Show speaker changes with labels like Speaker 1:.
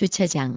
Speaker 1: 주차장.